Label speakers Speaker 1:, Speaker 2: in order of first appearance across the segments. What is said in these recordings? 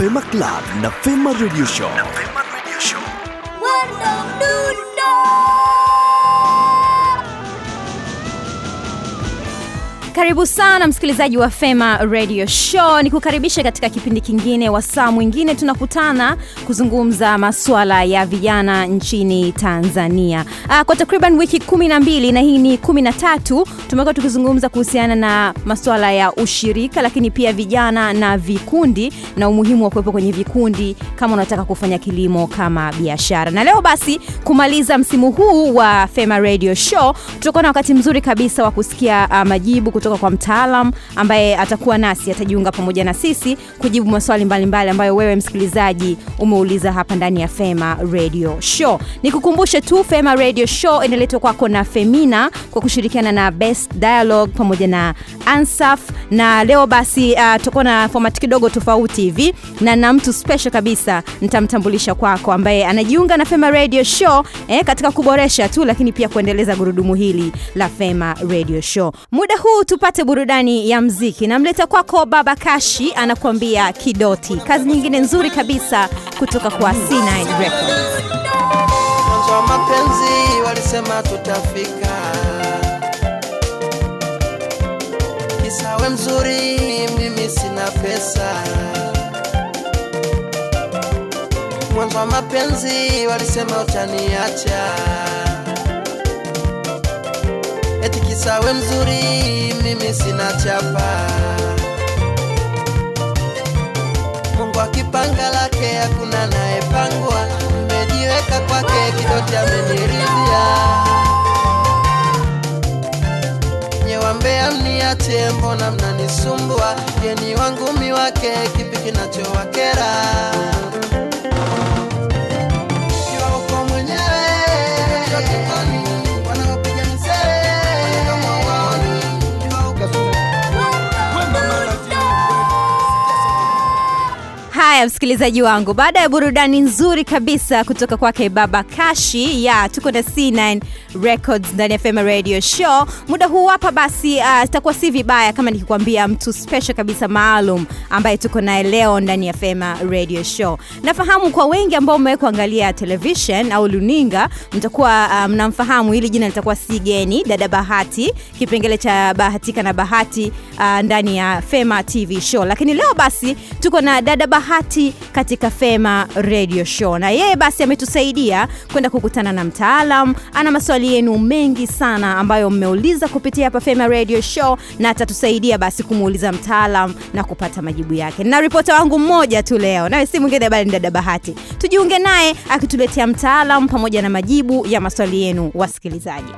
Speaker 1: Fema Club na Fema Radio Show. Na Fema Radio Show.
Speaker 2: Karibu sana msikilizaji wa Fema Radio Show, ni kukaribisha katika kipindi kingine, wasaa mwingine tunakutana kuzungumza masuala ya vijana nchini Tanzania. Aa, kwa takriban wiki kumi na mbili na hii ni kumi na tatu tumekuwa tukizungumza kuhusiana na masuala ya ushirika, lakini pia vijana na vikundi na umuhimu wa kuwepo kwenye vikundi kama unataka kufanya kilimo kama biashara. Na leo basi kumaliza msimu huu wa Fema Radio Show, tutakuwa na wakati mzuri kabisa wa kusikia uh, majibu kutoka kwa mtaalam ambaye atakuwa nasi, atajiunga pamoja na sisi kujibu maswali mbalimbali mbali ambayo wewe msikilizaji umeuliza hapa ndani ya Fema Radio Show. Nikukumbushe tu Fema Radio Show inaletwa kwako na Femina kwa kushirikiana na Best Dialogue pamoja na Ansaf, na leo basi uh, tutakuwa na format kidogo tofauti hivi na na mtu special kabisa nitamtambulisha kwako ambaye anajiunga na Fema Radio Show eh, katika kuboresha tu lakini pia kuendeleza gurudumu hili la Fema Radio Show. Muda huu tupate burudani ya mziki. Namleta kwako Baba Kashi anakuambia Kidoti, kazi nyingine nzuri kabisa kutoka kwa C9 Records.
Speaker 3: mwanzo wa mapenzi walisema tutafika, kisawe mzuri, mimi sina pesa. Wa mapenzi walisema utaniacha, eti kisawe mzuri, mimi sina chapa. Mungu akipanga lake hakuna nayepangwa, Nimejiweka kwake, Kidoti ameniridhia. Nyewambea mniache, mbona mnanisumbua? Geni wangu mi wake, kipi kinachowakera?
Speaker 2: Haya, msikilizaji wangu, baada ya burudani nzuri kabisa kutoka kwake Baba Kashi ya tuko na C9 Records ndani ya Fema Radio Show. Muda huu hapa basi, uh, si vibaya kama nikikwambia mtu special kabisa maalum ambaye tuko naye leo ndani ya Fema Radio Show. Nafahamu kwa wengi ambao mmewahi kuangalia television au luninga, mtakuwa uh, mnamfahamu, hili jina litakuwa si geni, dada Bahati, kipengele cha bahatika na bahati uh, ndani ya Fema TV Show. Lakini leo basi tuko na dada Bahati katika Fema Radio Show, na yeye basi ametusaidia kwenda kukutana na mtaalam. Ana maswali yenu mengi sana ambayo mmeuliza kupitia hapa Fema Radio Show, na atatusaidia basi kumuuliza mtaalam na kupata majibu yake. Na ripota wangu mmoja tu leo, nawe si mwingine bali ni dada Bahati. Tujiunge naye akituletea mtaalam pamoja na majibu ya maswali yenu wasikilizaji.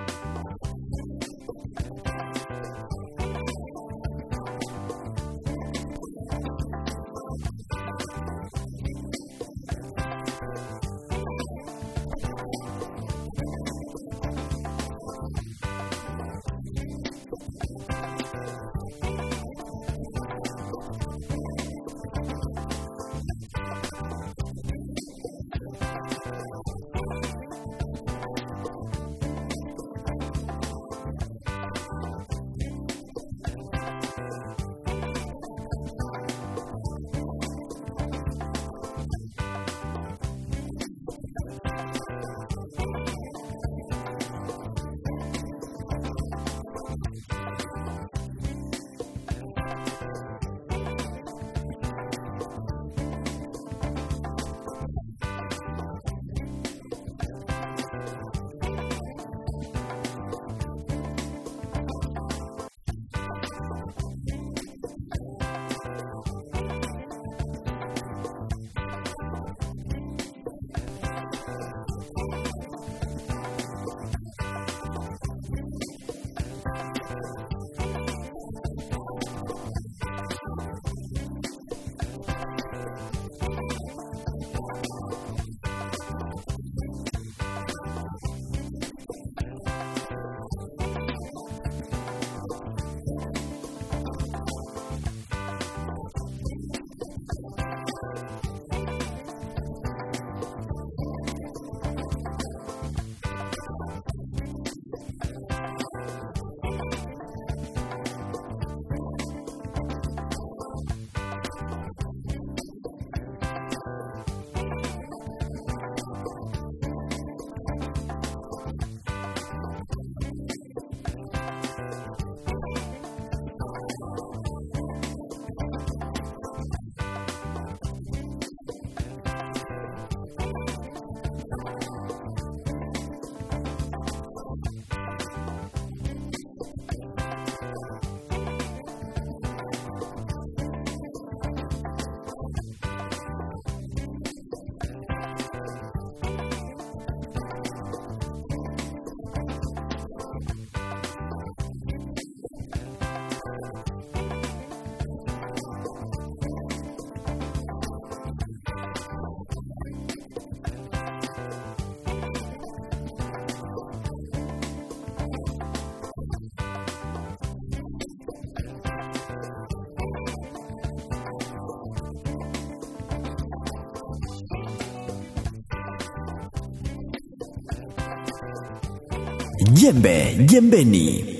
Speaker 1: Jembe jembeni.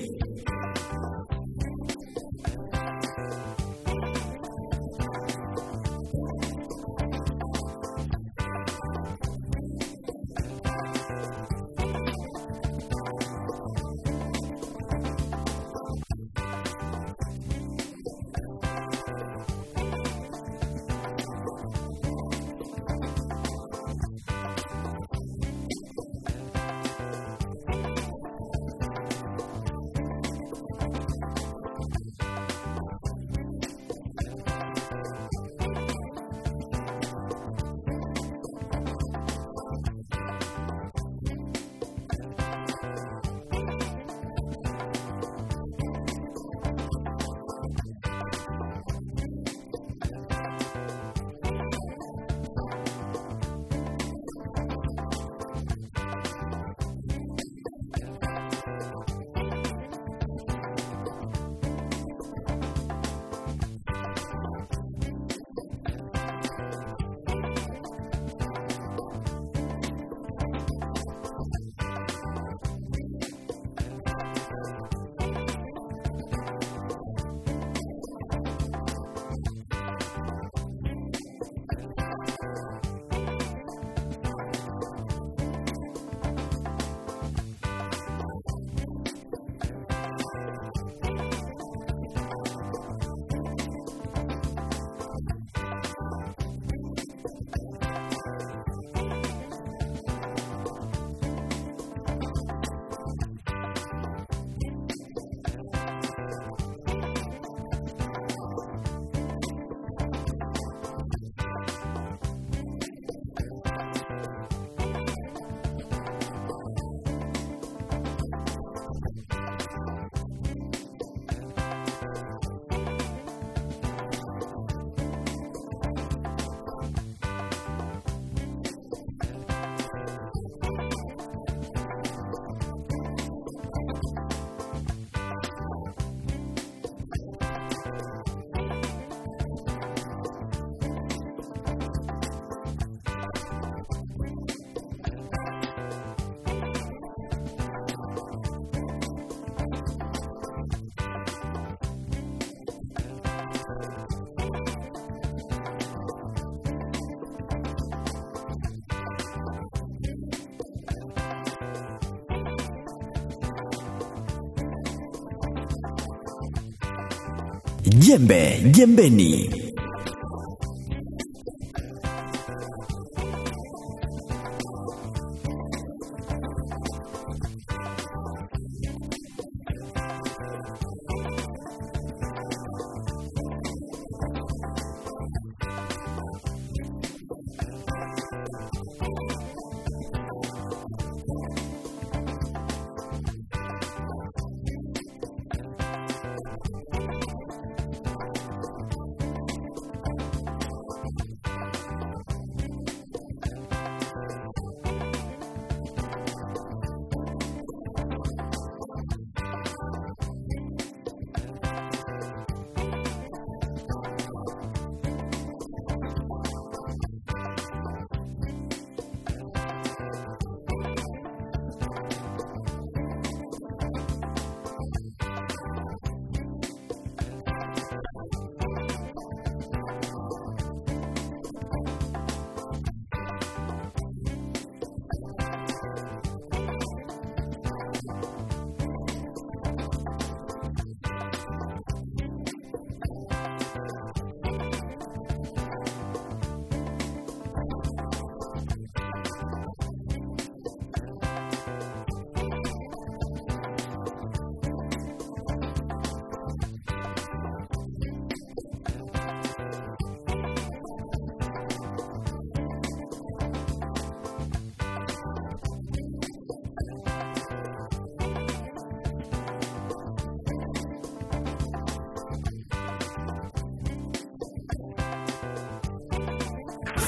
Speaker 1: Jembe jembeni.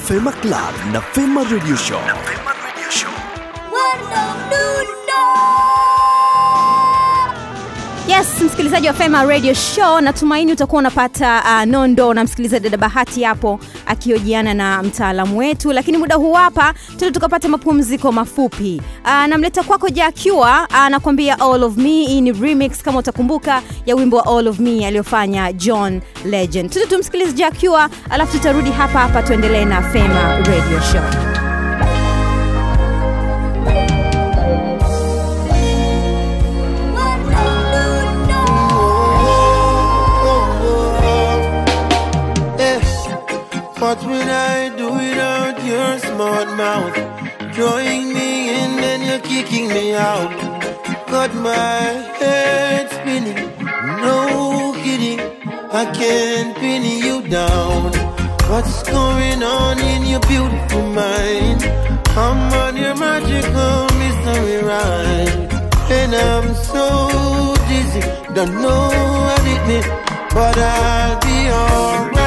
Speaker 1: Fema Club na Fema Radio Show.
Speaker 2: Msikilizaji wa fema radio show natumaini utakuwa unapata uh, nondo na msikiliza dada bahati hapo akiojiana na mtaalamu wetu. Lakini muda huu hapa tuende tukapata mapumziko mafupi. Uh, namleta kwako jakiwa anakwambia all of me. Hii ni remix kama utakumbuka ya wimbo wa all of me aliyofanya john legend. Tuende tumsikilize alafu tutarudi hapa hapa tuendelee na fema radio show
Speaker 4: What would I do without your smart mouth? Drawing me in, then you're kicking me out. Got my head spinning, no kidding. I can't pin you down. What's going on in your beautiful mind? I'm on your magical mystery ride. And I'm so dizzy, don't know what it means, but I'll be alright.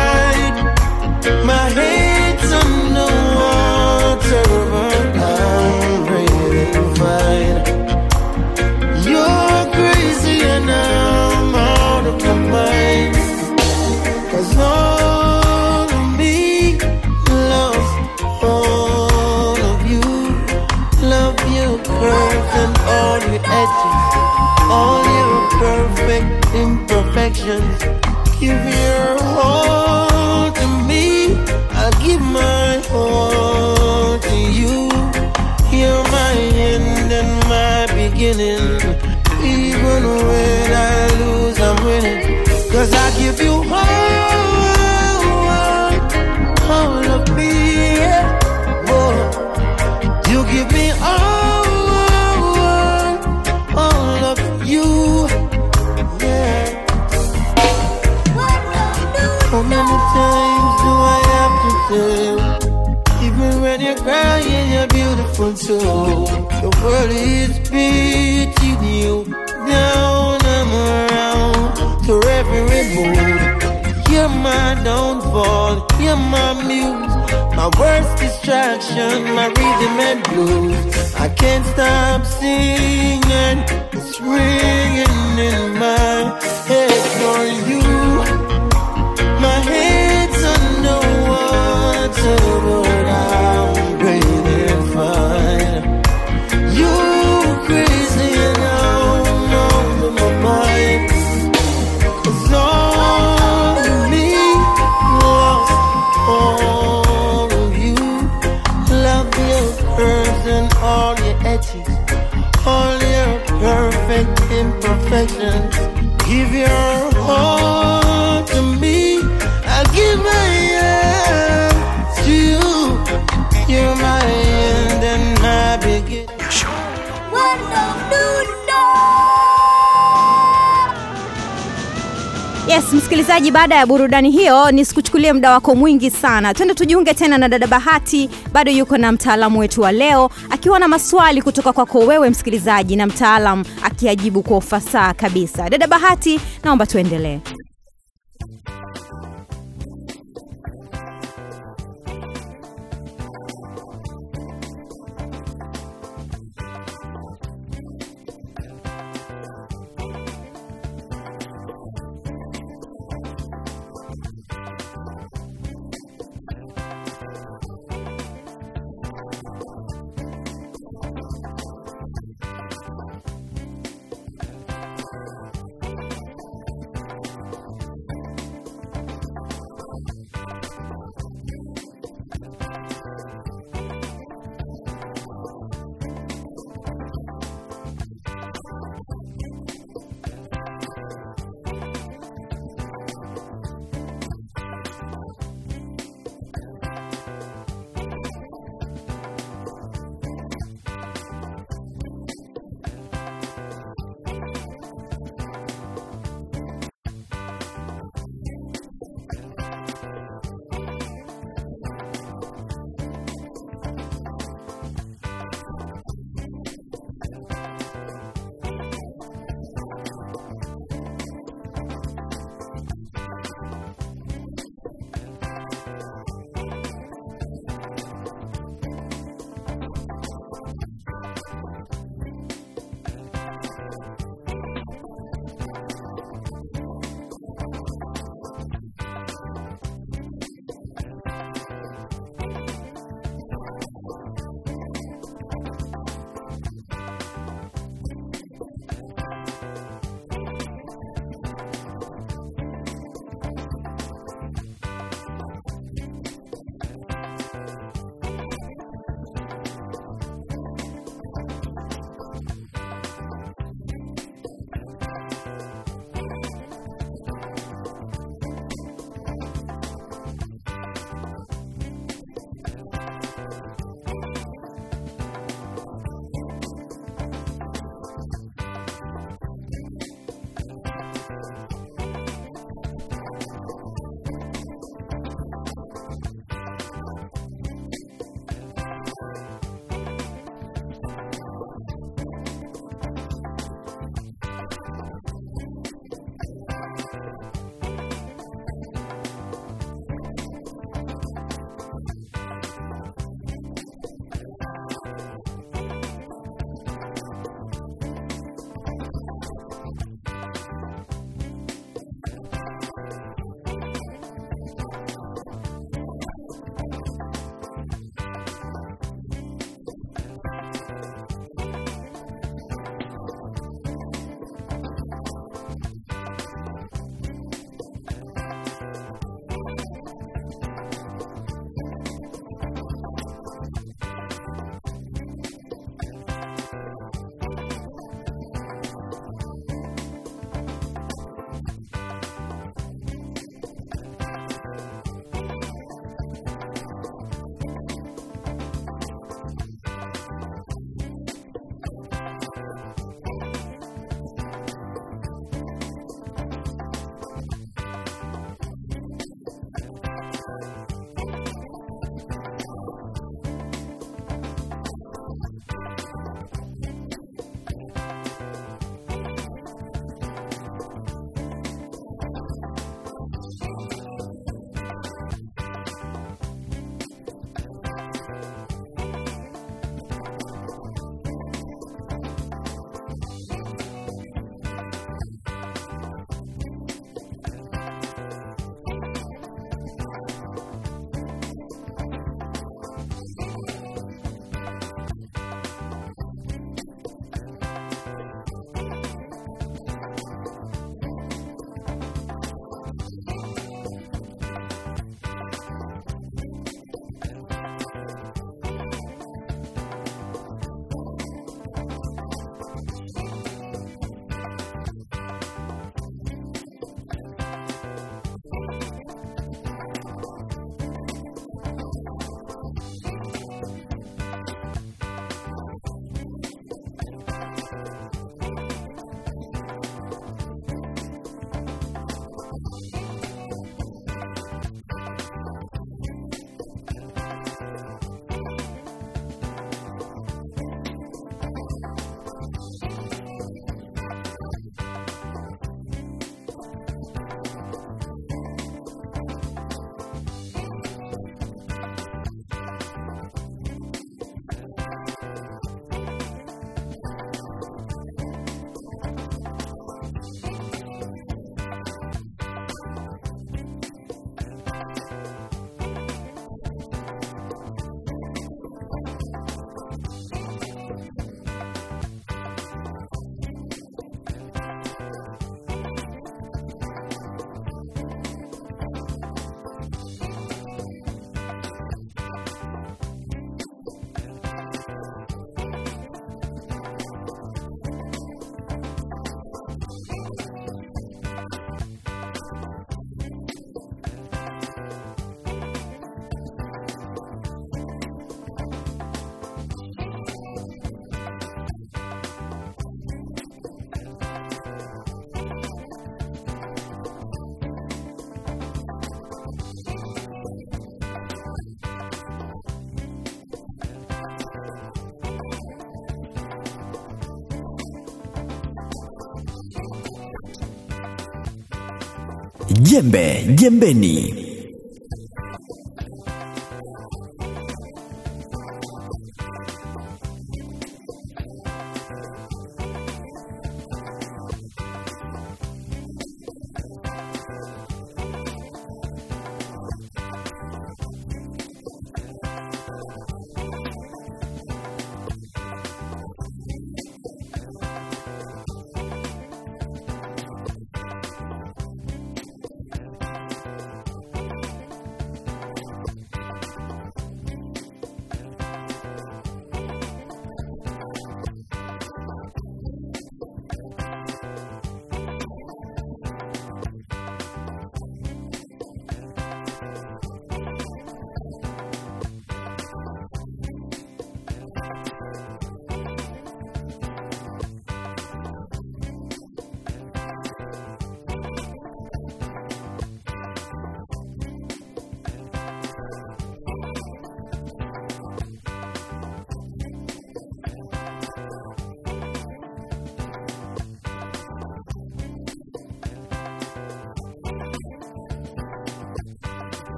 Speaker 4: Imperfections. Give your all to me, I'll give my all to you. You're my end and my beginning. Even when I lose, I'm winning. Cause I give you all, too. The world is beating you down and around to every mood. You're my downfall, you're my muse, my worst distraction, my rhythm and blues. I can't stop singing, it's ringing in my
Speaker 2: msikilizaji baada ya burudani hiyo nisikuchukulie muda wako mwingi sana. Twende tujiunge tena na dada bahati. Bado yuko na mtaalamu wetu wa leo akiwa na maswali kutoka kwako wewe msikilizaji na mtaalam akiajibu kwa ufasaha kabisa. Dada bahati naomba tuendelee
Speaker 1: Jembe jembeni.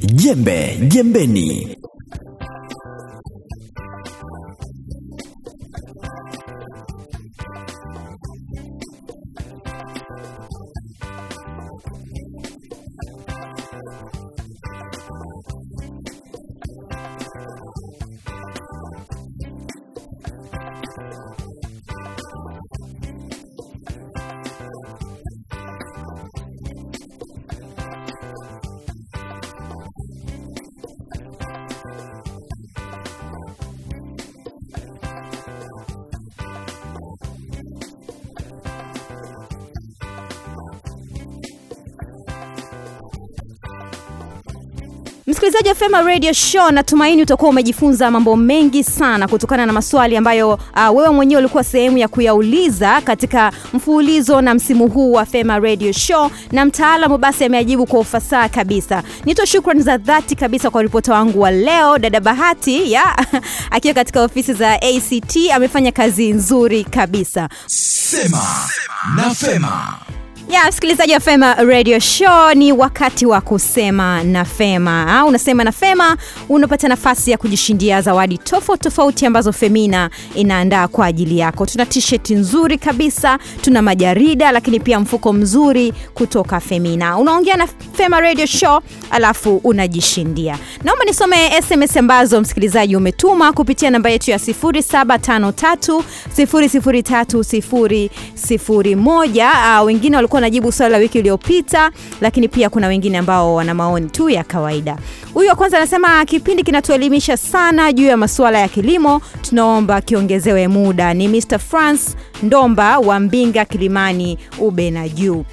Speaker 1: Jembe jembeni.
Speaker 2: Msikilizaji wa fema radio show natumaini utakuwa umejifunza mambo mengi sana kutokana na maswali ambayo uh, wewe mwenyewe ulikuwa sehemu ya kuyauliza katika mfululizo na msimu huu wa fema radio show na mtaalamu basi ameajibu kwa ufasaha kabisa nito shukrani za dhati kabisa kwa ripota wangu wa leo dada bahati ya akiwa katika ofisi za act amefanya kazi nzuri kabisa
Speaker 1: Sema na Fema.
Speaker 2: Ya msikilizaji wa fema radio show ni wakati wa kusema na fema. Ha, unasema na fema unapata nafasi ya kujishindia zawadi tofauti tofauti ambazo femina inaandaa kwa ajili yako. Tuna t-shirt nzuri kabisa tuna majarida lakini pia mfuko mzuri kutoka femina. Unaongea na fema radio show alafu unajishindia. Naomba nisome sms ambazo msikilizaji umetuma kupitia namba yetu ya 753 003 uh, wengine walikuwa wanajibu swali la wiki iliyopita lakini pia kuna wengine ambao wana maoni tu ya kawaida. Huyu wa kwanza anasema kipindi kinatuelimisha sana juu ya masuala ya kilimo tunaomba kiongezewe muda. Ni mr france ndomba wa mbinga kilimani ube na juu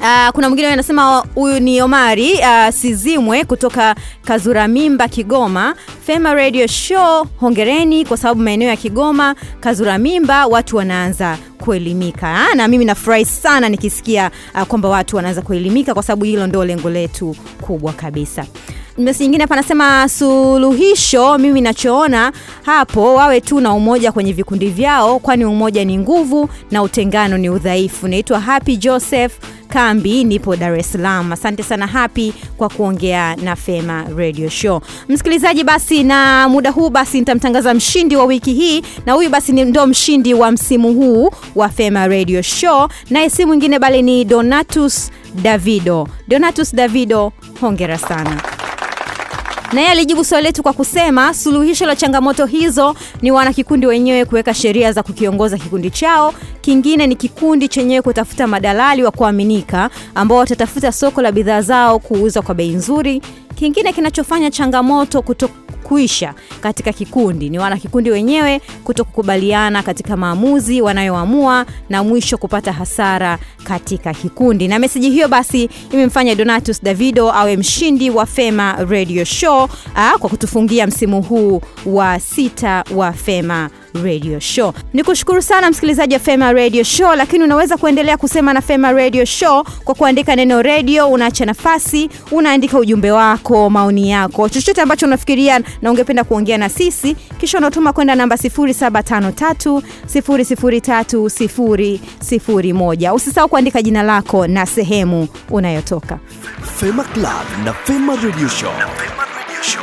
Speaker 2: Uh, kuna mwingine anasema huyu ni Omari uh, Sizimwe kutoka Kazura Mimba Kigoma. Fema Radio Show, hongereni kwa sababu maeneo ya Kigoma, Kazura Mimba watu wanaanza kuelimika. ha? na mimi nafurahi sana nikisikia uh, kwamba watu wanaanza kuelimika kwa sababu hilo ndio lengo letu kubwa kabisa. Mesi nyingine hapa anasema suluhisho, mimi nachoona hapo wawe tu na umoja kwenye vikundi vyao, kwani umoja ni nguvu na utengano ni udhaifu. Naitwa Happy Joseph Kambi, nipo Dar es Salaam. Asante sana hapi kwa kuongea na Fema Radio Show. Msikilizaji, basi na muda huu basi nitamtangaza mshindi wa wiki hii, na huyu basi ni ndo mshindi wa msimu huu wa Fema Radio Show, naye si mwingine bali ni Donatus Davido. Donatus Davido, hongera sana naye alijibu swali letu kwa kusema suluhisho la changamoto hizo ni wanakikundi wenyewe kuweka sheria za kukiongoza kikundi chao. Kingine ni kikundi chenyewe kutafuta madalali wa kuaminika ambao watatafuta soko la bidhaa zao kuuza kwa bei nzuri. Kingine kinachofanya changamoto kuto kuisha katika kikundi ni wana kikundi wenyewe kutokukubaliana katika maamuzi wanayoamua na mwisho kupata hasara katika kikundi. Na meseji hiyo basi imemfanya Donatus Davido awe mshindi wa Fema Radio Show aa, kwa kutufungia msimu huu wa sita wa Fema Radio Show. Ni kushukuru sana msikilizaji wa Fema Radio Show, lakini unaweza kuendelea kusema na Fema Radio Show kwa kuandika neno radio, unaacha nafasi, unaandika ujumbe wako, maoni yako, chochote ambacho unafikiria na ungependa kuongea na sisi, kisha unatuma kwenda namba 0753 003 001. Usisahau kuandika jina lako na sehemu unayotoka.
Speaker 1: Fema Club na Fema Radio Show. Na Fema Radio Show.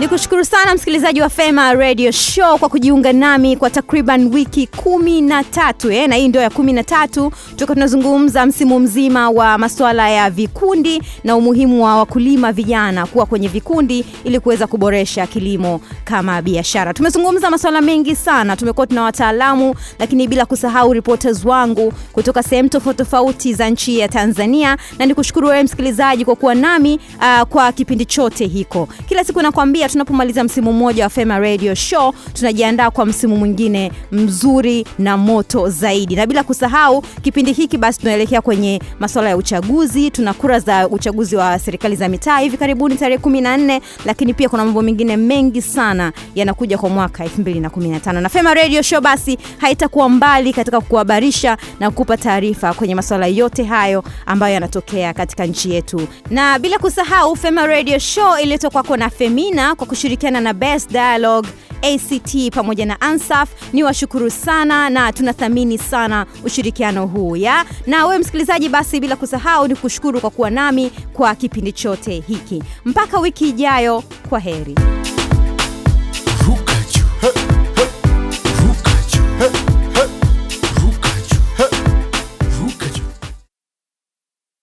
Speaker 2: Ni kushukuru sana msikilizaji wa Fema Radio Show kwa kujiunga nami kwa takriban wiki kumi na tatu eh, na hii ndio ya kumi na tatu tuka tunazungumza msimu mzima wa masuala ya vikundi na umuhimu wa wakulima vijana kuwa kwenye vikundi ili kuweza kuboresha kilimo kama biashara. Tumezungumza masuala mengi sana, tumekuwa tuna wataalamu, lakini bila kusahau reporters wangu kutoka sehemu tofauti tofauti za nchi ya Tanzania, na nikushukuru wewe msikilizaji kwa kuwa nami uh, kwa kipindi chote hiko. Kila siku nakwambia tunapomaliza msimu mmoja wa Fema Radio Show tunajiandaa kwa msimu mwingine mzuri na moto zaidi, na bila kusahau kipindi hiki basi tunaelekea kwenye masuala ya uchaguzi. Tuna kura za uchaguzi wa serikali za mitaa hivi karibuni tarehe 14, lakini pia kuna mambo mengine mengi sana yanakuja kwa mwaka 2015 na Fema Radio Show basi haitakuwa mbali katika kuhabarisha na kukupa taarifa kwenye masuala yote hayo ambayo yanatokea katika nchi yetu, na bila kusahau Fema Radio Show ililetwa kwako na Femina kwa kushirikiana na Best Dialogue ACT pamoja na Ansaf. Ni washukuru sana na tunathamini sana ushirikiano huu ya na wewe msikilizaji. Basi bila kusahau ni kushukuru kwa kuwa nami kwa kipindi chote hiki. Mpaka wiki ijayo, kwa heri.